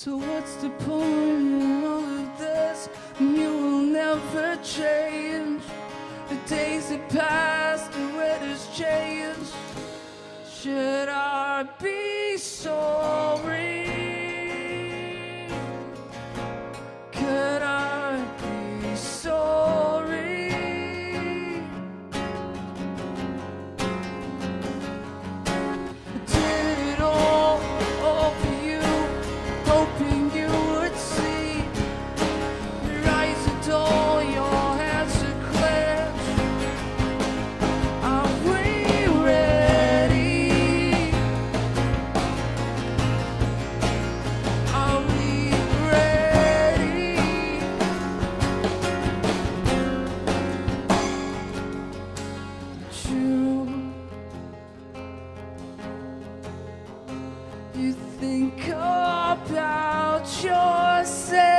So what's the point in all of this? You will never change. The days have passed, the weather's changed. Should I be so? you think about yourself.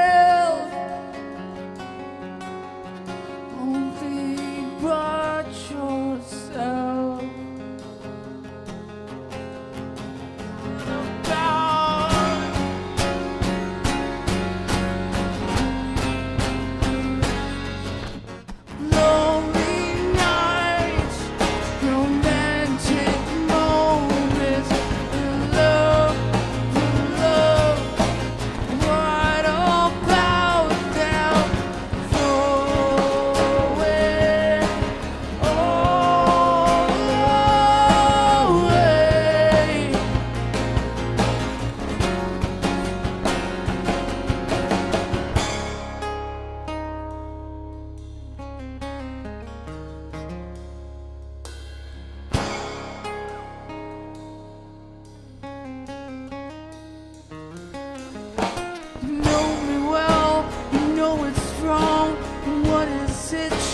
message.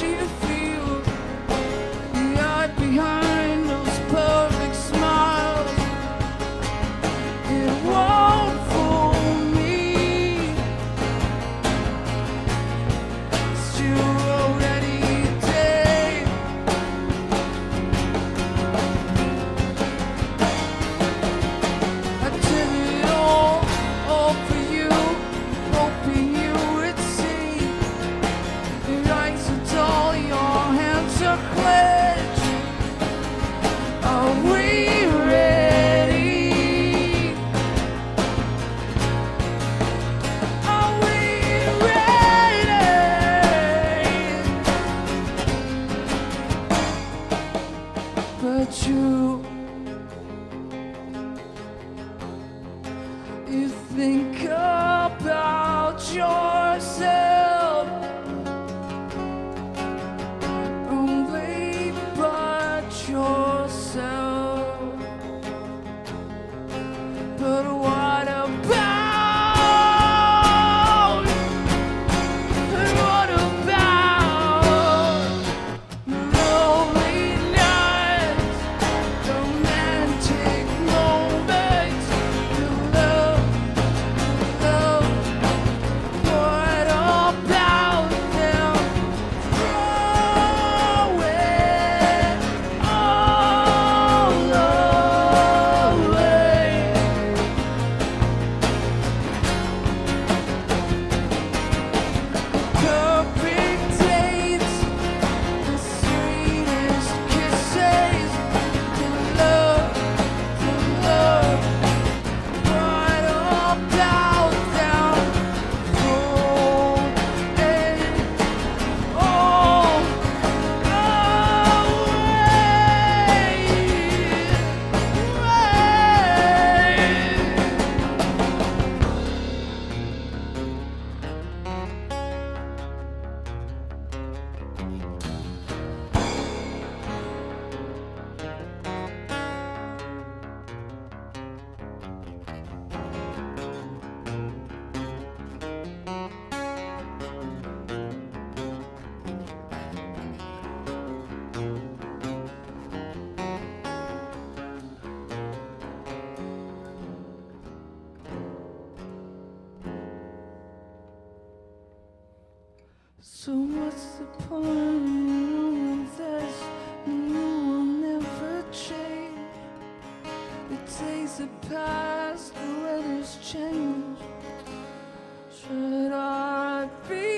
you think about yourself. Only but yourself. So what's the point in this? You will never change. The days have passed, the weather's changed. Should I be?